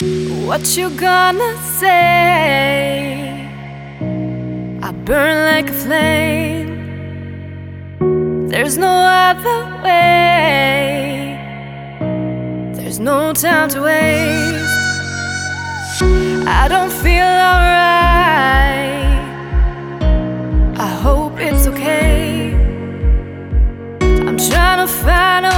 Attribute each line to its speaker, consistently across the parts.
Speaker 1: What you gonna say? I burn like a flame. There's no other way. There's no time to waste. I don't feel alright. I hope it's okay. I'm trying to find a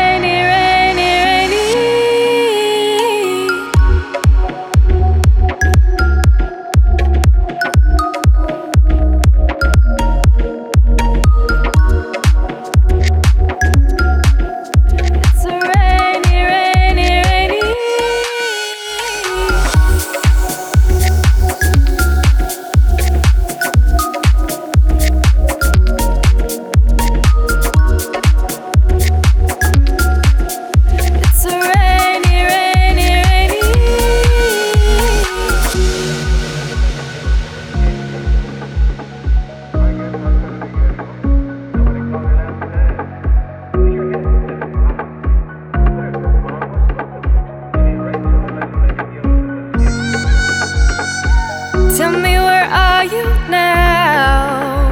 Speaker 1: Tell me where are you now?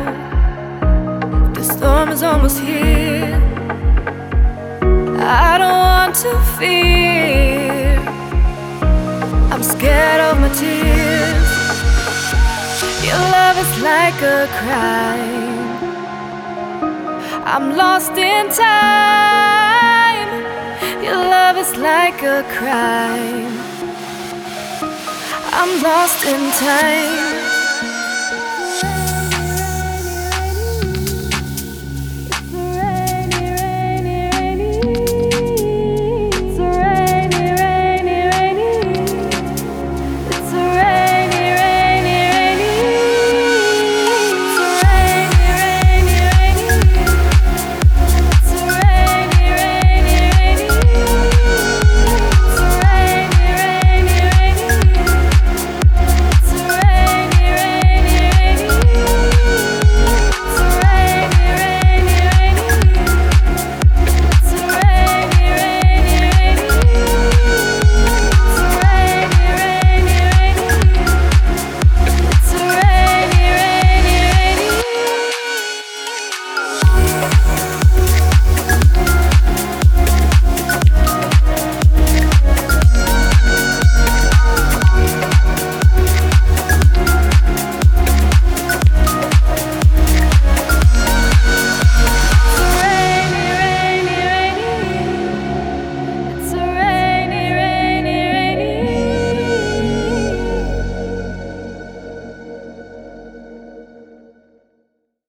Speaker 1: The storm is almost here. I don't want to fear. I'm scared of my tears. Your love is like a crime. I'm lost in time. Your love is like a crime. I'm lost in time.